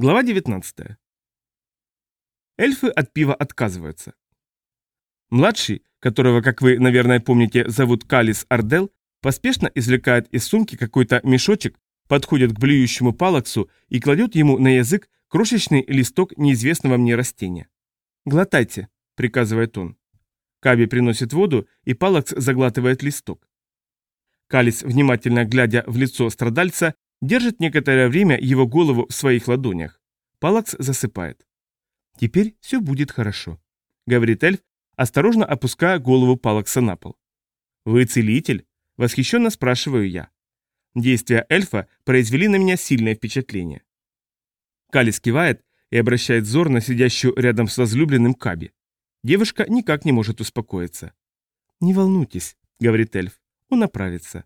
Глава 19. Эльфы от пива отказываются. Младший, которого, как вы, наверное, помните, зовут Калис Ардел, поспешно извлекает из сумки какой-то мешочек, подходит к блюющему палаксу и кладет ему на язык крошечный листок неизвестного мне растения. «Глотайте», — приказывает он. Каби приносит воду, и палакс заглатывает листок. Калис, внимательно глядя в лицо страдальца, держит некоторое время его голову в своих ладонях. Палакс засыпает. «Теперь все будет хорошо», — говорит эльф, осторожно опуская голову Палакса на пол. «Вы целитель?» — восхищенно спрашиваю я. Действия эльфа произвели на меня сильное впечатление. Калис кивает и обращает взор на сидящую рядом с возлюбленным Каби. Девушка никак не может успокоиться. «Не волнуйтесь», — говорит эльф, — «он оправится».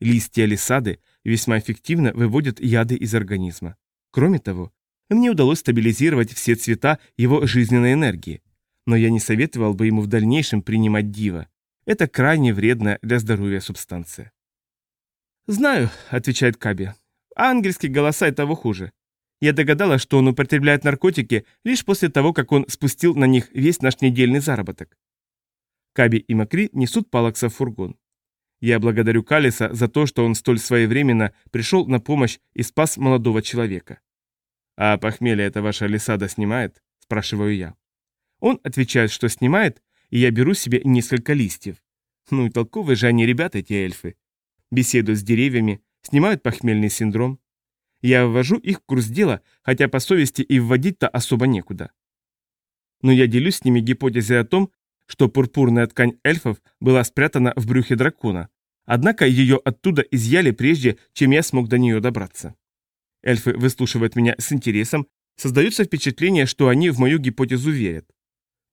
Листья лисады весьма эффективно выводят яды из организма. Кроме того, мне удалось стабилизировать все цвета его жизненной энергии. Но я не советовал бы ему в дальнейшем принимать дива. Это крайне вредная для здоровья субстанция. «Знаю», — отвечает Каби. «А ангельские голоса и того хуже. Я догадалась, что он употребляет наркотики лишь после того, как он спустил на них весь наш недельный заработок». Каби и Макри несут Палакса в фургон. Я благодарю Калиса за то, что он столь своевременно пришел на помощь и спас молодого человека. «А похмелье это ваша лисада снимает?» – спрашиваю я. Он отвечает, что снимает, и я беру себе несколько листьев. Ну и толковые же они ребята, эти эльфы. Беседуют с деревьями, снимают похмельный синдром. Я ввожу их в курс дела, хотя по совести и вводить-то особо некуда. Но я делюсь с ними гипотезой о том, что пурпурная ткань эльфов была спрятана в брюхе дракона, однако ее оттуда изъяли прежде, чем я смог до нее добраться. Эльфы выслушивают меня с интересом, создается впечатление, что они в мою гипотезу верят.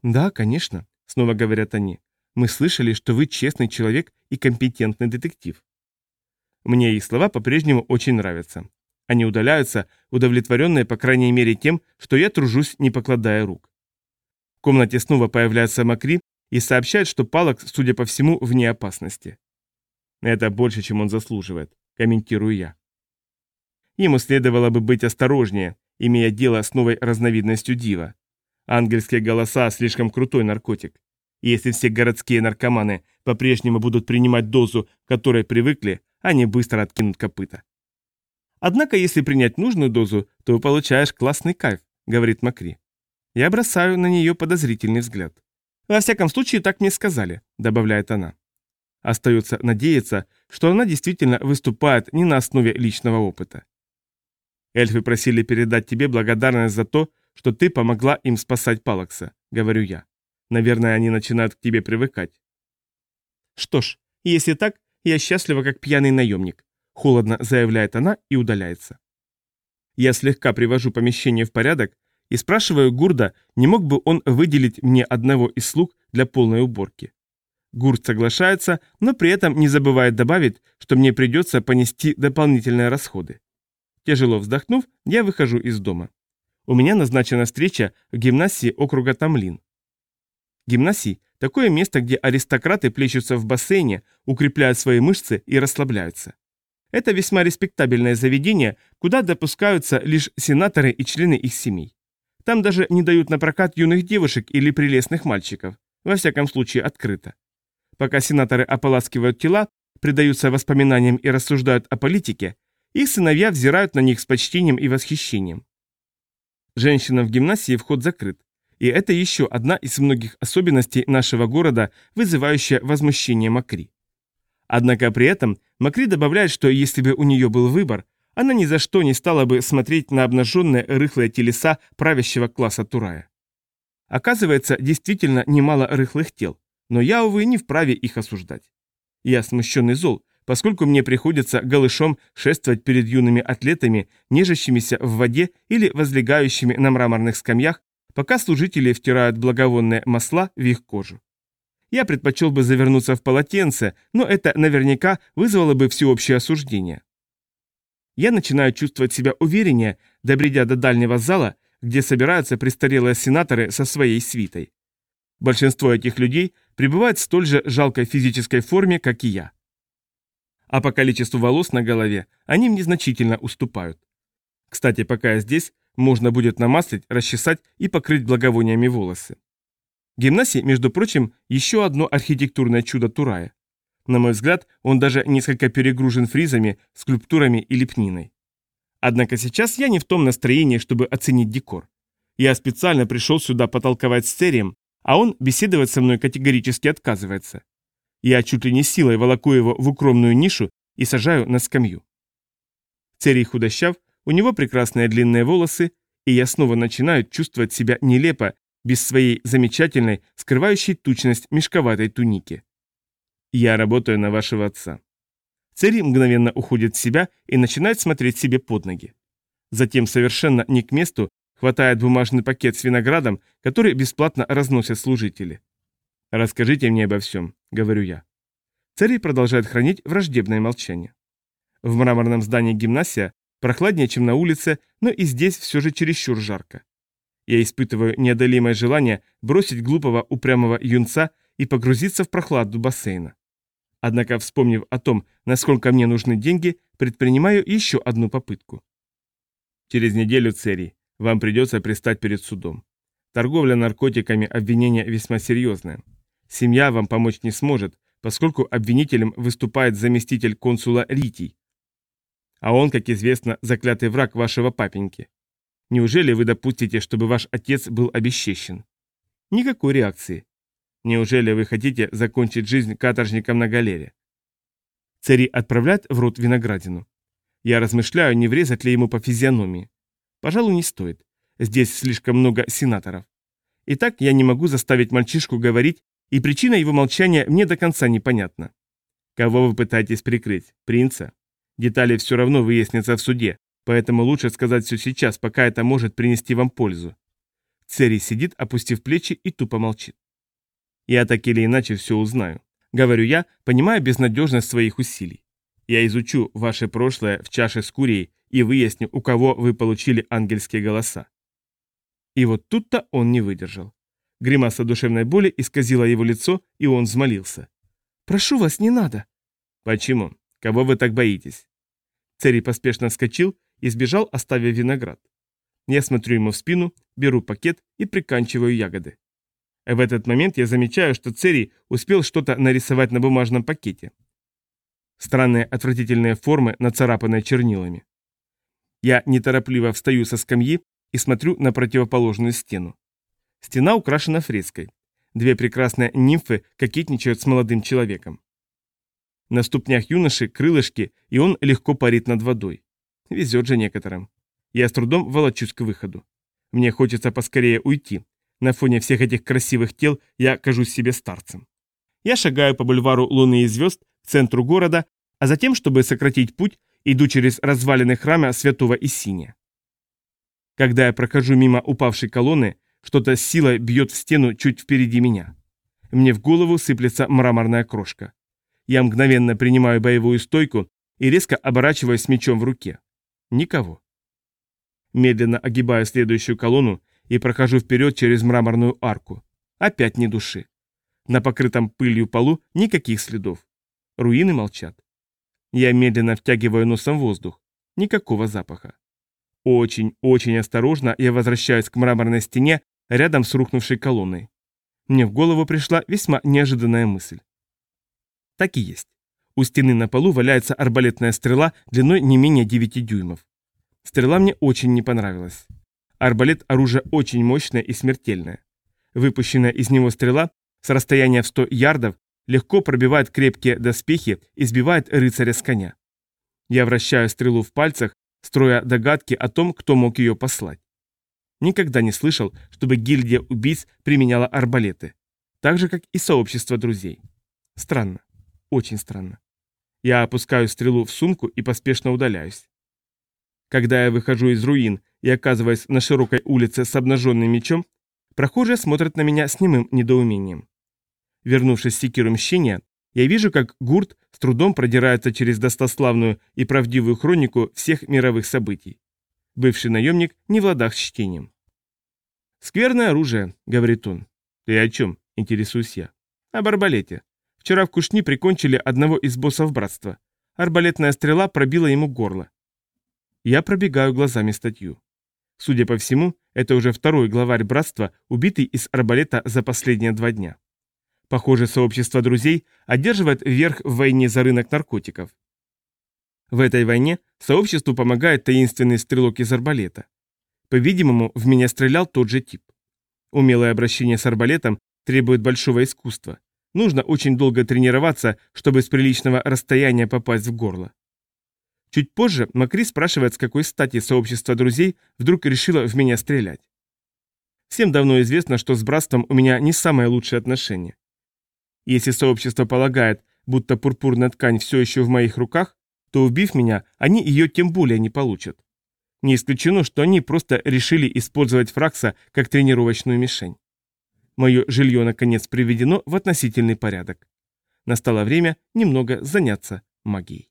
«Да, конечно», — снова говорят они. «Мы слышали, что вы честный человек и компетентный детектив». Мне их слова по-прежнему очень нравятся. Они удаляются, удовлетворенные по крайней мере тем, что я тружусь, не покладая рук. В комнате снова появляется Макри и сообщает, что Палок, судя по всему, вне опасности. «Это больше, чем он заслуживает», — комментирую я. Ему следовало бы быть осторожнее, имея дело с новой разновидностью дива. Ангельские голоса – слишком крутой наркотик. если все городские наркоманы по-прежнему будут принимать дозу, к которой привыкли, они быстро откинут копыта. Однако, если принять нужную дозу, то получаешь классный кайф, говорит Макри. Я бросаю на нее подозрительный взгляд. Во всяком случае, так мне сказали, добавляет она. Остается надеяться, что она действительно выступает не на основе личного опыта. Эльфы просили передать тебе благодарность за то, что ты помогла им спасать Палакса, говорю я. Наверное, они начинают к тебе привыкать. Что ж, если так, я счастлива, как пьяный наемник, холодно заявляет она и удаляется. Я слегка привожу помещение в порядок и спрашиваю Гурда, не мог бы он выделить мне одного из слуг для полной уборки. Гурд соглашается, но при этом не забывает добавить, что мне придется понести дополнительные расходы. Тяжело вздохнув, я выхожу из дома. У меня назначена встреча в гимнасии округа Тамлин. Гимнасий – такое место, где аристократы плещутся в бассейне, укрепляют свои мышцы и расслабляются. Это весьма респектабельное заведение, куда допускаются лишь сенаторы и члены их семей. Там даже не дают на прокат юных девушек или прелестных мальчиков, во всяком случае открыто. Пока сенаторы ополаскивают тела, предаются воспоминаниям и рассуждают о политике, их сыновья взирают на них с почтением и восхищением. Женщинам в гимнасии вход закрыт, и это еще одна из многих особенностей нашего города, вызывающая возмущение Макри. Однако при этом Макри добавляет, что если бы у нее был выбор, она ни за что не стала бы смотреть на обнаженные рыхлые телеса правящего класса Турая. Оказывается, действительно немало рыхлых тел, но я, увы, не вправе их осуждать. Я смущенный зол, поскольку мне приходится голышом шествовать перед юными атлетами, нежащимися в воде или возлегающими на мраморных скамьях, пока служители втирают благовонные масла в их кожу. Я предпочел бы завернуться в полотенце, но это наверняка вызвало бы всеобщее осуждение. Я начинаю чувствовать себя увереннее, добредя до дальнего зала, где собираются престарелые сенаторы со своей свитой. Большинство этих людей пребывает в столь же жалкой физической форме, как и я а по количеству волос на голове они мне значительно уступают. Кстати, пока я здесь, можно будет намаслить, расчесать и покрыть благовониями волосы. Гимнасий, между прочим, еще одно архитектурное чудо Турая. На мой взгляд, он даже несколько перегружен фризами, скульптурами и лепниной. Однако сейчас я не в том настроении, чтобы оценить декор. Я специально пришел сюда потолковать с Церием, а он беседовать со мной категорически отказывается. Я чуть ли не силой волоку его в укромную нишу и сажаю на скамью. Церий худощав, у него прекрасные длинные волосы, и я снова начинаю чувствовать себя нелепо, без своей замечательной, скрывающей тучность мешковатой туники. Я работаю на вашего отца. Церий мгновенно уходит в себя и начинает смотреть себе под ноги. Затем совершенно не к месту хватает бумажный пакет с виноградом, который бесплатно разносят служители. «Расскажите мне обо всем», — говорю я. Церий продолжает хранить враждебное молчание. В мраморном здании гимнасия прохладнее, чем на улице, но и здесь все же чересчур жарко. Я испытываю неодолимое желание бросить глупого упрямого юнца и погрузиться в прохладу бассейна. Однако, вспомнив о том, насколько мне нужны деньги, предпринимаю еще одну попытку. Через неделю, Церий, вам придется пристать перед судом. Торговля наркотиками обвинение весьма серьезное. Семья вам помочь не сможет, поскольку обвинителем выступает заместитель консула Ритий. А он, как известно, заклятый враг вашего папеньки. Неужели вы допустите, чтобы ваш отец был обесчещен? Никакой реакции. Неужели вы хотите закончить жизнь каторжником на галере? Цари отправляют в рот виноградину. Я размышляю, не врезать ли ему по физиономии. Пожалуй, не стоит. Здесь слишком много сенаторов. Итак, я не могу заставить мальчишку говорить, и причина его молчания мне до конца непонятна. Кого вы пытаетесь прикрыть? Принца? Детали все равно выяснятся в суде, поэтому лучше сказать все сейчас, пока это может принести вам пользу. Церри сидит, опустив плечи и тупо молчит. Я так или иначе все узнаю. Говорю я, понимая безнадежность своих усилий. Я изучу ваше прошлое в чаше с Курией и выясню, у кого вы получили ангельские голоса. И вот тут-то он не выдержал. Гримаса душевной боли исказила его лицо, и он взмолился. «Прошу вас, не надо!» «Почему? Кого вы так боитесь?» Церий поспешно вскочил и сбежал, оставив виноград. Я смотрю ему в спину, беру пакет и приканчиваю ягоды. В этот момент я замечаю, что Церий успел что-то нарисовать на бумажном пакете. Странные отвратительные формы, нацарапанные чернилами. Я неторопливо встаю со скамьи и смотрю на противоположную стену. Стена украшена фреской. Две прекрасные нимфы кокетничают с молодым человеком. На ступнях юноши крылышки, и он легко парит над водой. Везет же некоторым. Я с трудом волочусь к выходу. Мне хочется поскорее уйти. На фоне всех этих красивых тел я кажусь себе старцем. Я шагаю по бульвару Луны и звезд к центру города, а затем, чтобы сократить путь, иду через развалины храма Святого Исиния. Когда я прохожу мимо упавшей колонны, что-то с силой бьет в стену чуть впереди меня. Мне в голову сыплется мраморная крошка. Я мгновенно принимаю боевую стойку и резко оборачиваюсь с мечом в руке. Никого. Медленно огибаю следующую колонну и прохожу вперед через мраморную арку. Опять ни души. На покрытом пылью полу никаких следов. Руины молчат. Я медленно втягиваю носом воздух. Никакого запаха. Очень, очень осторожно я возвращаюсь к мраморной стене рядом с рухнувшей колонной. Мне в голову пришла весьма неожиданная мысль. Так и есть. У стены на полу валяется арбалетная стрела длиной не менее 9 дюймов. Стрела мне очень не понравилась. Арбалет – оружие очень мощное и смертельное. Выпущенная из него стрела с расстояния в 100 ярдов легко пробивает крепкие доспехи и сбивает рыцаря с коня. Я вращаю стрелу в пальцах, строя догадки о том, кто мог ее послать. Никогда не слышал, чтобы гильдия убийц применяла арбалеты. Так же, как и сообщество друзей. Странно. Очень странно. Я опускаю стрелу в сумку и поспешно удаляюсь. Когда я выхожу из руин и оказываюсь на широкой улице с обнаженным мечом, прохожие смотрят на меня с немым недоумением. Вернувшись с секиру мщения, я вижу, как Гурт с трудом продирается через достославную и правдивую хронику всех мировых событий. Бывший наемник не в ладах с чтением. «Скверное оружие», — говорит он. «Ты о чем?» — интересуюсь я. «Об арбалете. Вчера в Кушни прикончили одного из боссов братства. Арбалетная стрела пробила ему горло. Я пробегаю глазами статью. Судя по всему, это уже второй главарь братства, убитый из арбалета за последние два дня. Похоже, сообщество друзей одерживает верх в войне за рынок наркотиков. В этой войне сообществу помогает таинственный стрелок из арбалета. По-видимому, в меня стрелял тот же тип. Умелое обращение с арбалетом требует большого искусства. Нужно очень долго тренироваться, чтобы с приличного расстояния попасть в горло. Чуть позже Макри спрашивает, с какой стати сообщество друзей вдруг решило в меня стрелять. Всем давно известно, что с братством у меня не самые лучшие отношения. Если сообщество полагает, будто пурпурная ткань все еще в моих руках, то убив меня, они ее тем более не получат. Не исключено, что они просто решили использовать Фракса как тренировочную мишень. Мое жилье наконец приведено в относительный порядок. Настало время немного заняться магией.